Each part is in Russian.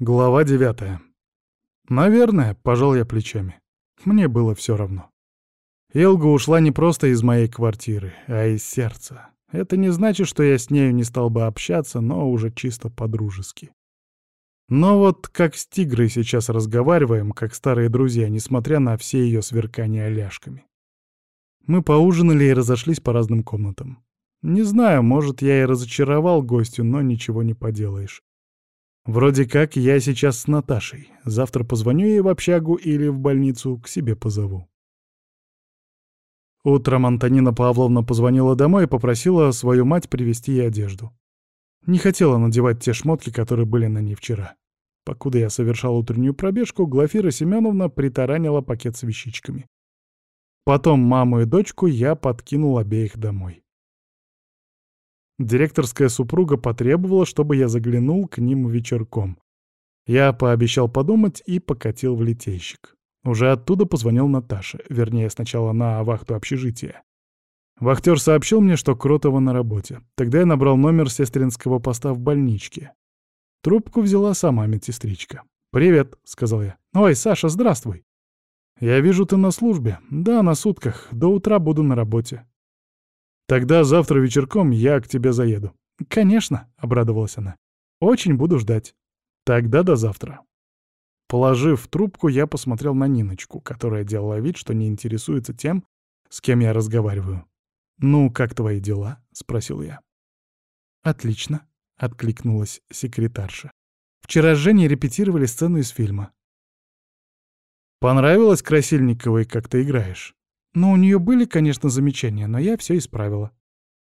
Глава девятая. Наверное, пожал я плечами. Мне было все равно. Илга ушла не просто из моей квартиры, а из сердца. Это не значит, что я с нею не стал бы общаться, но уже чисто по-дружески. Но вот как с тигрой сейчас разговариваем, как старые друзья, несмотря на все ее сверкания ляжками. Мы поужинали и разошлись по разным комнатам. Не знаю, может, я и разочаровал гостю, но ничего не поделаешь. Вроде как я сейчас с Наташей. Завтра позвоню ей в общагу или в больницу, к себе позову. Утром Антонина Павловна позвонила домой и попросила свою мать привезти ей одежду. Не хотела надевать те шмотки, которые были на ней вчера. Покуда я совершал утреннюю пробежку, Глафира Семеновна притаранила пакет с вещичками. Потом маму и дочку я подкинул обеих домой. Директорская супруга потребовала, чтобы я заглянул к ним вечерком. Я пообещал подумать и покатил в литейщик. Уже оттуда позвонил Наташе, вернее, сначала на вахту общежития. Вахтер сообщил мне, что Кротова на работе. Тогда я набрал номер сестринского поста в больничке. Трубку взяла сама медсестричка. «Привет», — сказал я. «Ой, Саша, здравствуй». «Я вижу, ты на службе». «Да, на сутках. До утра буду на работе». «Тогда завтра вечерком я к тебе заеду». «Конечно», — обрадовалась она. «Очень буду ждать. Тогда до завтра». Положив трубку, я посмотрел на Ниночку, которая делала вид, что не интересуется тем, с кем я разговариваю. «Ну, как твои дела?» — спросил я. «Отлично», — откликнулась секретарша. «Вчера с Женей репетировали сцену из фильма». «Понравилось Красильниковой, как ты играешь?» Ну, у нее были, конечно, замечания, но я все исправила.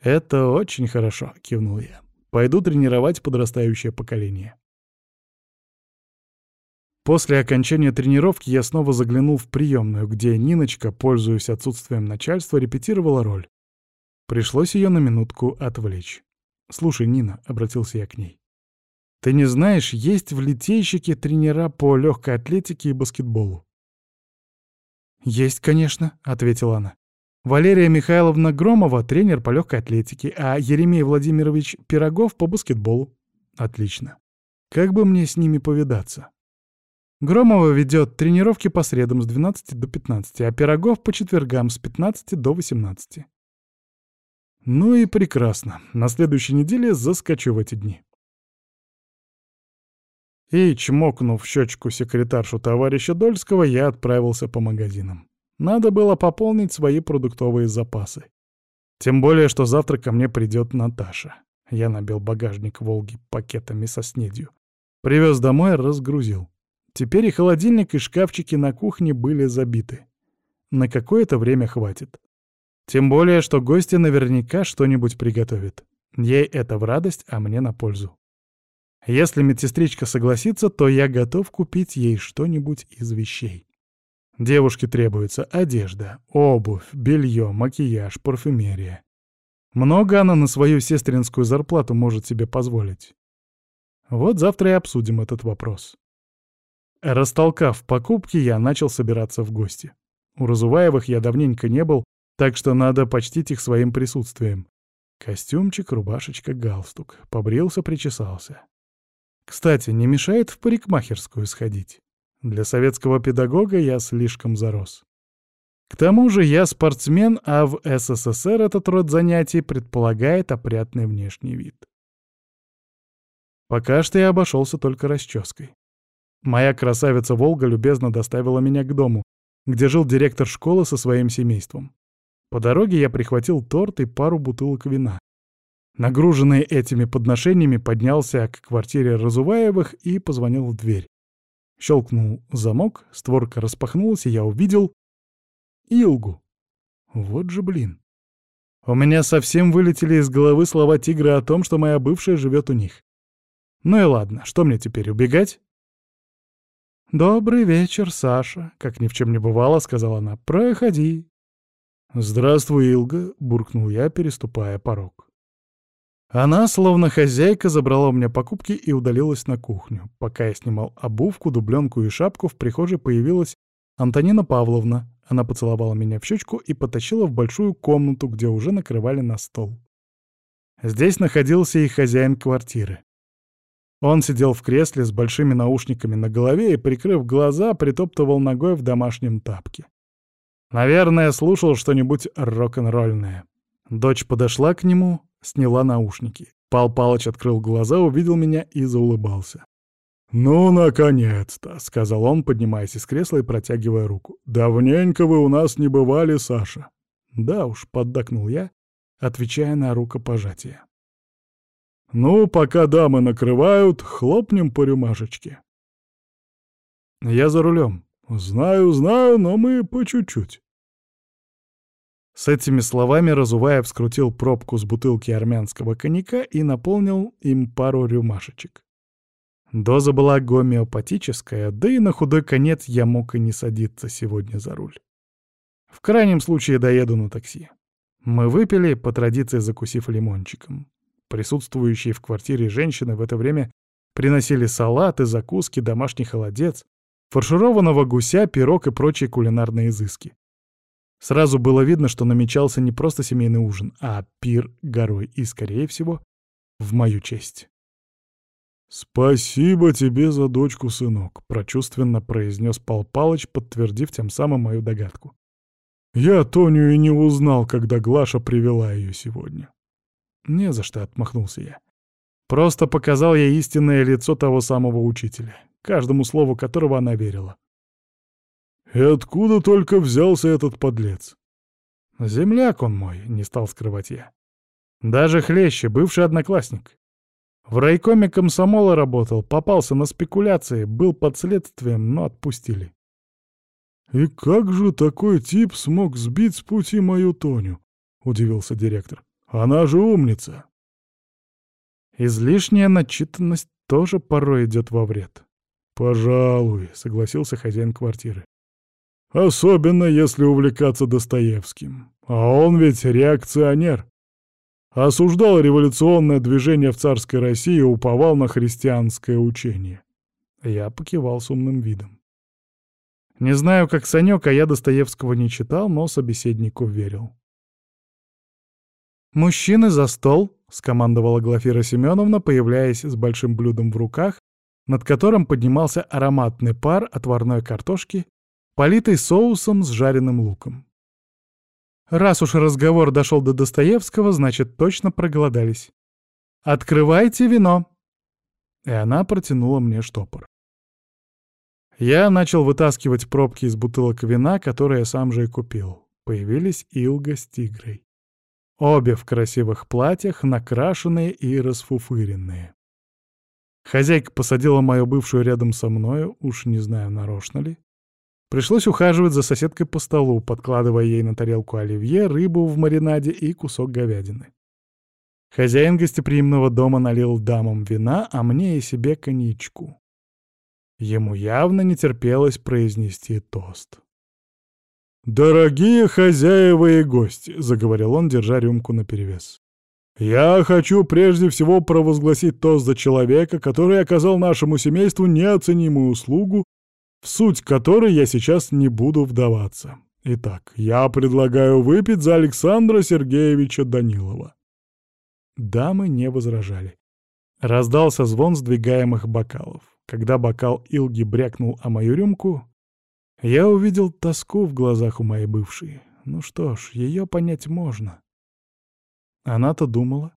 «Это очень хорошо», — кивнул я. «Пойду тренировать подрастающее поколение». После окончания тренировки я снова заглянул в приемную, где Ниночка, пользуясь отсутствием начальства, репетировала роль. Пришлось ее на минутку отвлечь. «Слушай, Нина», — обратился я к ней, — «ты не знаешь, есть в литейщике тренера по легкой атлетике и баскетболу?» «Есть, конечно», — ответила она. «Валерия Михайловна Громова — тренер по легкой атлетике, а Еремей Владимирович Пирогов — по баскетболу». «Отлично. Как бы мне с ними повидаться?» Громова ведет тренировки по средам с 12 до 15, а Пирогов по четвергам с 15 до 18. Ну и прекрасно. На следующей неделе заскочу в эти дни. И, чмокнув щечку секретаршу товарища Дольского, я отправился по магазинам. Надо было пополнить свои продуктовые запасы. Тем более, что завтра ко мне придет Наташа. Я набил багажник «Волги» пакетами со снедью. Привез домой, разгрузил. Теперь и холодильник, и шкафчики на кухне были забиты. На какое-то время хватит. Тем более, что гости наверняка что-нибудь приготовят. Ей это в радость, а мне на пользу. Если медсестричка согласится, то я готов купить ей что-нибудь из вещей. Девушке требуется одежда, обувь, белье, макияж, парфюмерия. Много она на свою сестринскую зарплату может себе позволить. Вот завтра и обсудим этот вопрос. Растолкав покупки, я начал собираться в гости. У Разуваевых я давненько не был, так что надо почтить их своим присутствием. Костюмчик, рубашечка, галстук. Побрился, причесался. Кстати, не мешает в парикмахерскую сходить. Для советского педагога я слишком зарос. К тому же я спортсмен, а в СССР этот род занятий предполагает опрятный внешний вид. Пока что я обошелся только расческой. Моя красавица Волга любезно доставила меня к дому, где жил директор школы со своим семейством. По дороге я прихватил торт и пару бутылок вина. Нагруженный этими подношениями, поднялся к квартире Разуваевых и позвонил в дверь. Щелкнул замок, створка распахнулась, и я увидел... Илгу. Вот же блин. У меня совсем вылетели из головы слова тигра о том, что моя бывшая живет у них. Ну и ладно, что мне теперь, убегать? «Добрый вечер, Саша», — как ни в чем не бывало, — сказала она. «Проходи». «Здравствуй, Илга», — буркнул я, переступая порог. Она, словно хозяйка, забрала у меня покупки и удалилась на кухню. Пока я снимал обувку, дубленку и шапку, в прихожей появилась Антонина Павловна. Она поцеловала меня в щечку и потащила в большую комнату, где уже накрывали на стол. Здесь находился и хозяин квартиры. Он сидел в кресле с большими наушниками на голове и, прикрыв глаза, притоптывал ногой в домашнем тапке. Наверное, слушал что-нибудь рок-н-ролльное. Дочь подошла к нему, сняла наушники. Пал Палыч открыл глаза, увидел меня и заулыбался. «Ну, наконец-то!» — сказал он, поднимаясь из кресла и протягивая руку. «Давненько вы у нас не бывали, Саша». «Да уж», — поддакнул я, отвечая на рукопожатие. «Ну, пока дамы накрывают, хлопнем по рюмашечке». «Я за рулем». «Знаю, знаю, но мы по чуть-чуть». С этими словами Разуваев скрутил пробку с бутылки армянского коньяка и наполнил им пару рюмашечек. Доза была гомеопатическая, да и на худой конец я мог и не садиться сегодня за руль. В крайнем случае доеду на такси. Мы выпили, по традиции закусив лимончиком. Присутствующие в квартире женщины в это время приносили салаты, закуски, домашний холодец, фаршированного гуся, пирог и прочие кулинарные изыски. Сразу было видно, что намечался не просто семейный ужин, а пир горой и, скорее всего, в мою честь. «Спасибо тебе за дочку, сынок», — прочувственно произнес Пал Палыч, подтвердив тем самым мою догадку. «Я Тоню и не узнал, когда Глаша привела ее сегодня». «Не за что», — отмахнулся я. «Просто показал я истинное лицо того самого учителя, каждому слову которого она верила». «И откуда только взялся этот подлец?» «Земляк он мой», — не стал скрывать я. «Даже хлеще, бывший одноклассник. В райкоме комсомола работал, попался на спекуляции, был под следствием, но отпустили». «И как же такой тип смог сбить с пути мою Тоню?» — удивился директор. Она же умница. Излишняя начитанность тоже порой идет во вред. «Пожалуй», — согласился хозяин квартиры. «Особенно, если увлекаться Достоевским. А он ведь реакционер. Осуждал революционное движение в царской России и уповал на христианское учение». Я покивал с умным видом. Не знаю, как Санёк, а я Достоевского не читал, но собеседнику верил. «Мужчины за стол!» — скомандовала Глафира Семеновна, появляясь с большим блюдом в руках, над которым поднимался ароматный пар отварной картошки, политый соусом с жареным луком. Раз уж разговор дошел до Достоевского, значит, точно проголодались. «Открывайте вино!» И она протянула мне штопор. Я начал вытаскивать пробки из бутылок вина, которые я сам же и купил. Появились Илга с тигрой. Обе в красивых платьях, накрашенные и расфуфыренные. Хозяйка посадила мою бывшую рядом со мною, уж не знаю, нарочно ли. Пришлось ухаживать за соседкой по столу, подкладывая ей на тарелку оливье, рыбу в маринаде и кусок говядины. Хозяин гостеприимного дома налил дамам вина, а мне и себе коньячку. Ему явно не терпелось произнести тост. «Дорогие хозяева и гости», — заговорил он, держа рюмку наперевес. «Я хочу прежде всего провозгласить тост за человека, который оказал нашему семейству неоценимую услугу, в суть которой я сейчас не буду вдаваться. Итак, я предлагаю выпить за Александра Сергеевича Данилова». Дамы не возражали. Раздался звон сдвигаемых бокалов. Когда бокал Илги брякнул о мою рюмку, я увидел тоску в глазах у моей бывшей. Ну что ж, ее понять можно. Она-то думала,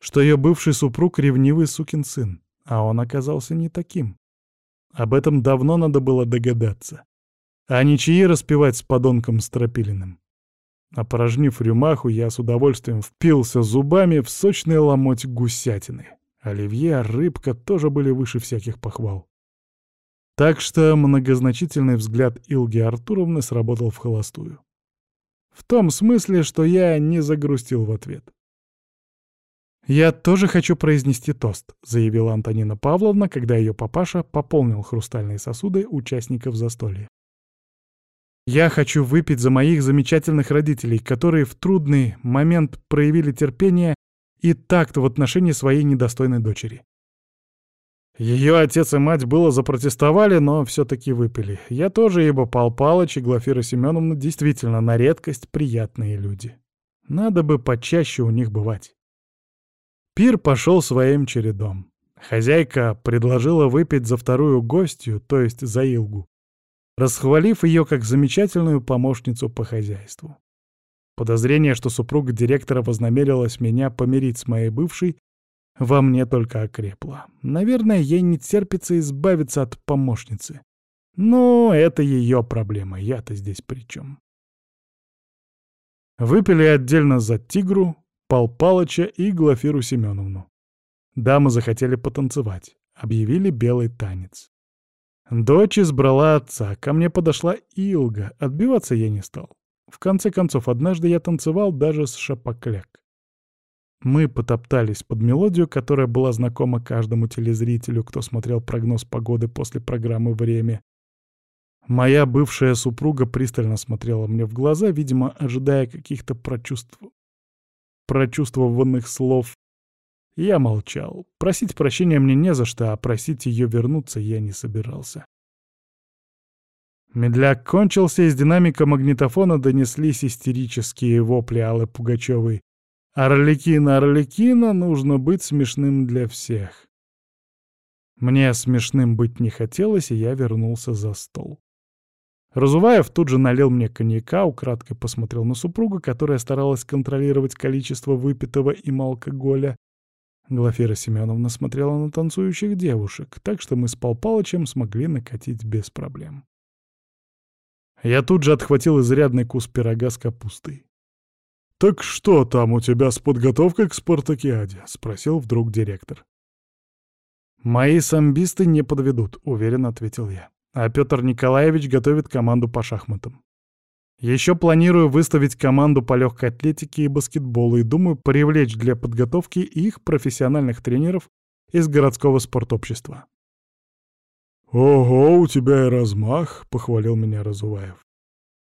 что ее бывший супруг — ревнивый сукин сын, а он оказался не таким. Об этом давно надо было догадаться. А ничьи распевать с подонком Стропилиным. Опорожнив рюмаху, я с удовольствием впился зубами в сочный ломоть гусятины. Оливье, рыбка тоже были выше всяких похвал. Так что многозначительный взгляд Илги Артуровны сработал в холостую. В том смысле, что я не загрустил в ответ. «Я тоже хочу произнести тост», — заявила Антонина Павловна, когда ее папаша пополнил хрустальные сосуды участников застолья. «Я хочу выпить за моих замечательных родителей, которые в трудный момент проявили терпение и такт в отношении своей недостойной дочери. Ее отец и мать было запротестовали, но все-таки выпили. Я тоже, ибо Пал Палыч и Глафира Семеновна действительно на редкость приятные люди. Надо бы почаще у них бывать. Пир пошел своим чередом. Хозяйка предложила выпить за вторую гостью, то есть за Илгу, расхвалив ее как замечательную помощницу по хозяйству. Подозрение, что супруга директора вознамерилась меня помирить с моей бывшей, во мне только окрепло. Наверное, ей не терпится избавиться от помощницы. Но это ее проблема, я-то здесь при чем? Выпили отдельно за Тигру, Пал Палыча и Глафиру Семеновну. Дамы захотели потанцевать, объявили белый танец. Дочь избрала отца, ко мне подошла Илга, отбиваться я не стал. В конце концов, однажды я танцевал даже с шапокляк. Мы потоптались под мелодию, которая была знакома каждому телезрителю, кто смотрел прогноз погоды после программы «Время». Моя бывшая супруга пристально смотрела мне в глаза, видимо, ожидая каких-то прочувств... прочувствованных слов. Я молчал. Просить прощения мне не за что, а просить ее вернуться я не собирался. Медляк кончился, из динамика магнитофона донеслись истерические вопли Аллы Пугачевой. Орликина, Орликина, нужно быть смешным для всех. Мне смешным быть не хотелось, и я вернулся за стол. Разуваев тут же налил мне коньяка, украдкой посмотрел на супругу, которая старалась контролировать количество выпитого им алкоголя. Глафира Семеновна смотрела на танцующих девушек, так что мы с Пал Палычем смогли накатить без проблем. Я тут же отхватил изрядный кус пирога с капустой. «Так что там у тебя с подготовкой к спартакиаде?» — спросил вдруг директор. «Мои самбисты не подведут», — уверенно ответил я. «А Петр Николаевич готовит команду по шахматам. Еще планирую выставить команду по легкой атлетике и баскетболу и думаю привлечь для подготовки их профессиональных тренеров из городского спортобщества». «Ого, у тебя и размах», — похвалил меня Разуваев.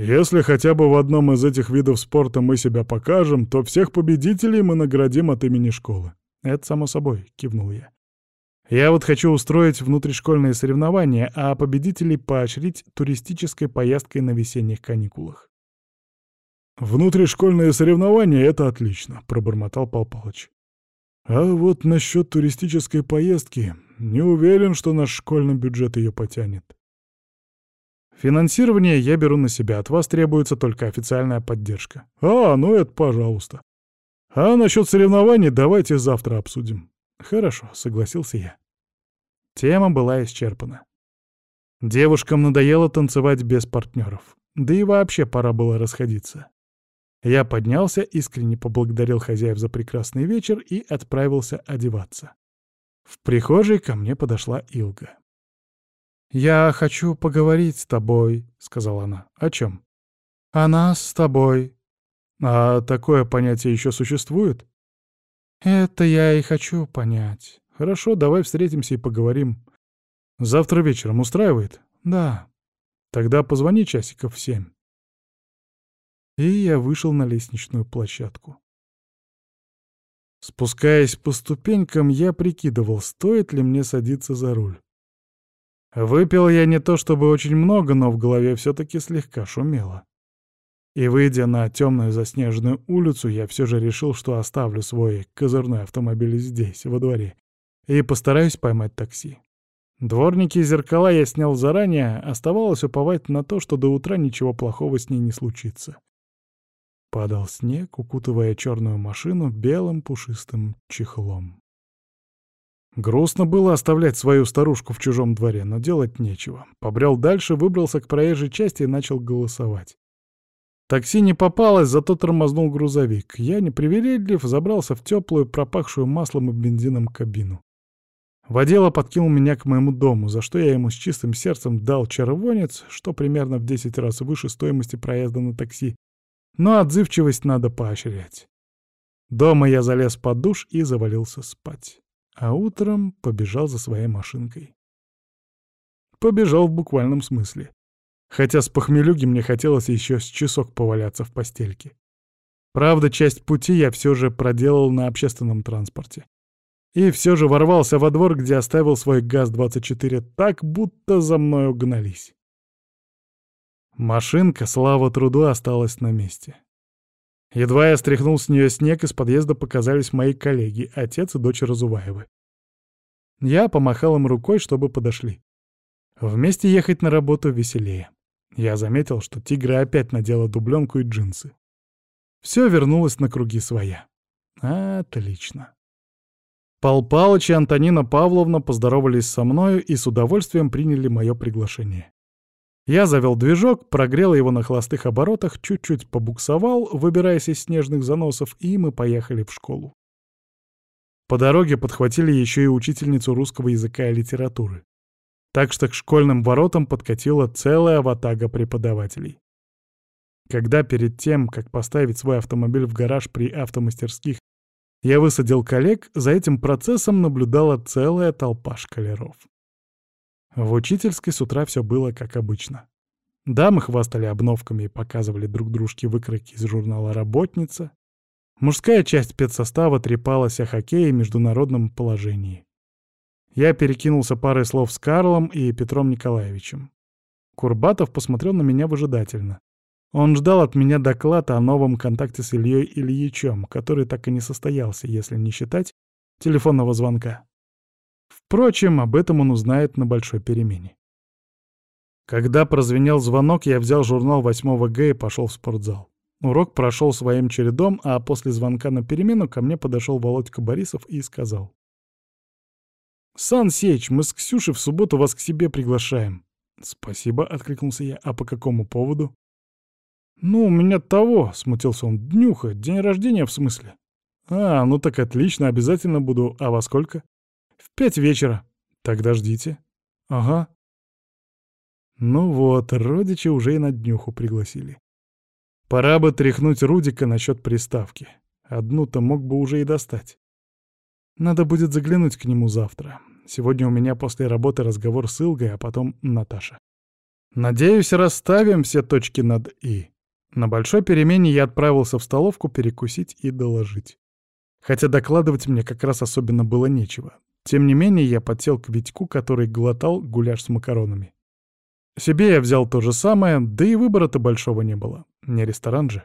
Если хотя бы в одном из этих видов спорта мы себя покажем, то всех победителей мы наградим от имени школы. Это само собой, кивнул я. Я вот хочу устроить внутришкольные соревнования, а победителей поощрить туристической поездкой на весенних каникулах. «Внутришкольные соревнования — это отлично», — пробормотал Пал Палыч. «А вот насчет туристической поездки не уверен, что наш школьный бюджет ее потянет. Финансирование я беру на себя, от вас требуется только официальная поддержка. А, ну это пожалуйста. А насчет соревнований давайте завтра обсудим. Хорошо, согласился я. Тема была исчерпана. Девушкам надоело танцевать без партнеров. Да и вообще пора было расходиться. Я поднялся, искренне поблагодарил хозяев за прекрасный вечер и отправился одеваться. В прихожей ко мне подошла Илга. «Я хочу поговорить с тобой», — сказала она. «О чем?» «О нас с тобой». «А такое понятие еще существует?» «Это я и хочу понять. Хорошо, давай встретимся и поговорим. Завтра вечером устраивает?» «Да». «Тогда позвони часиков в семь». И я вышел на лестничную площадку. Спускаясь по ступенькам, я прикидывал, стоит ли мне садиться за руль. Выпил я не то чтобы очень много, но в голове все-таки слегка шумело. И, выйдя на темную заснеженную улицу, я все же решил, что оставлю свой козырной автомобиль здесь, во дворе, и постараюсь поймать такси. Дворники и зеркала я снял заранее, оставалось уповать на то, что до утра ничего плохого с ней не случится. Падал снег, укутывая черную машину белым пушистым чехлом. Грустно было оставлять свою старушку в чужом дворе, но делать нечего. Побрел дальше, выбрался к проезжей части и начал голосовать. Такси не попалось, зато тормознул грузовик. Я, не привередлив, забрался в теплую, пропахшую маслом и бензином кабину. Водила подкинул меня к моему дому, за что я ему с чистым сердцем дал червонец, что примерно в 10 раз выше стоимости проезда на такси. Но отзывчивость надо поощрять. Дома я залез под душ и завалился спать а утром побежал за своей машинкой. Побежал в буквальном смысле. Хотя с похмелюги мне хотелось еще с часок поваляться в постельке. Правда, часть пути я все же проделал на общественном транспорте. И все же ворвался во двор, где оставил свой ГАЗ-24 так, будто за мной угнались. Машинка, слава труду, осталась на месте. Едва я стряхнул с нее снег, из подъезда показались мои коллеги, отец и дочь Разуваевы. Я помахал им рукой, чтобы подошли. Вместе ехать на работу веселее. Я заметил, что тигра опять надела дубленку и джинсы. Все вернулось на круги своя. Отлично. Пал Палыч и Антонина Павловна поздоровались со мною и с удовольствием приняли мое приглашение. Я завел движок, прогрел его на холостых оборотах, чуть-чуть побуксовал, выбираясь из снежных заносов, и мы поехали в школу. По дороге подхватили еще и учительницу русского языка и литературы. Так что к школьным воротам подкатила целая ватага преподавателей. Когда перед тем, как поставить свой автомобиль в гараж при автомастерских, я высадил коллег, за этим процессом наблюдала целая толпа шкалеров. В учительской с утра все было как обычно. Дамы хвастали обновками и показывали друг дружке выкройки из журнала «Работница». Мужская часть педсостава трепалась о хоккее и международном положении. Я перекинулся парой слов с Карлом и Петром Николаевичем. Курбатов посмотрел на меня выжидательно. Он ждал от меня доклада о новом контакте с Ильей Ильичем, который так и не состоялся, если не считать телефонного звонка. Впрочем, об этом он узнает на большой перемене. Когда прозвенел звонок, я взял журнал 8 Г и пошел в спортзал. Урок прошел своим чередом, а после звонка на перемену ко мне подошел Володька Борисов и сказал. «Сан Сеич, мы с Ксюшей в субботу вас к себе приглашаем». «Спасибо», — откликнулся я. «А по какому поводу?» «Ну, у меня того», — смутился он, — «днюха, день рождения в смысле». «А, ну так отлично, обязательно буду. А во сколько?» «В пять вечера». «Тогда ждите». «Ага». Ну вот, родичи уже и на днюху пригласили. Пора бы тряхнуть Рудика насчет приставки. Одну-то мог бы уже и достать. Надо будет заглянуть к нему завтра. Сегодня у меня после работы разговор с Илгой, а потом Наташа. Надеюсь, расставим все точки над «и». На большой перемене я отправился в столовку перекусить и доложить. Хотя докладывать мне как раз особенно было нечего. Тем не менее, я подсел к Витьку, который глотал гуляш с макаронами. Себе я взял то же самое, да и выбора-то большого не было. Не ресторан же.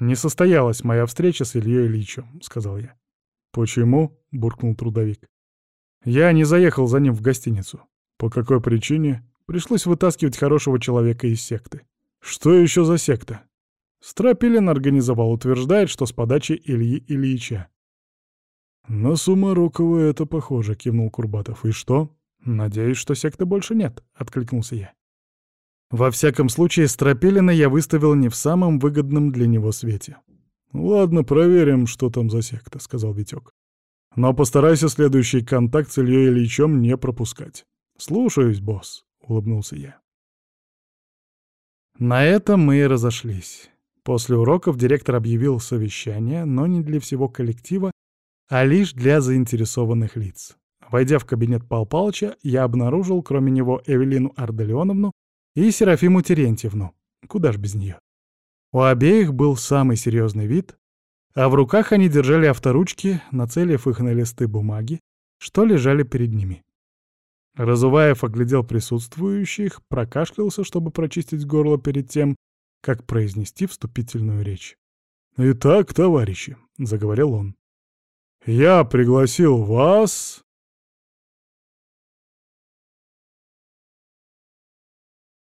«Не состоялась моя встреча с Ильей Ильичем», — сказал я. «Почему?» — буркнул трудовик. «Я не заехал за ним в гостиницу. По какой причине? Пришлось вытаскивать хорошего человека из секты. Что еще за секта? Стропилин организовал, утверждает, что с подачи Ильи Ильича. «На Сумарокова это похоже», — кивнул Курбатов. «И что?» «Надеюсь, что секты больше нет», — откликнулся я. Во всяком случае, Стропилина я выставил не в самом выгодном для него свете. «Ладно, проверим, что там за секта», — сказал Витек. «Но постарайся следующий контакт с Ильей Ильичем не пропускать». «Слушаюсь, босс», — улыбнулся я. На этом мы и разошлись. После уроков директор объявил совещание, но не для всего коллектива, а лишь для заинтересованных лиц. Войдя в кабинет Пал Палыча, я обнаружил, кроме него, Эвелину Арделеоновну и Серафиму Терентьевну. Куда ж без нее? У обеих был самый серьезный вид, а в руках они держали авторучки, нацелив их на листы бумаги, что лежали перед ними. Разуваев оглядел присутствующих, прокашлялся, чтобы прочистить горло перед тем, как произнести вступительную речь. «Итак, товарищи», — заговорил он, — «я пригласил вас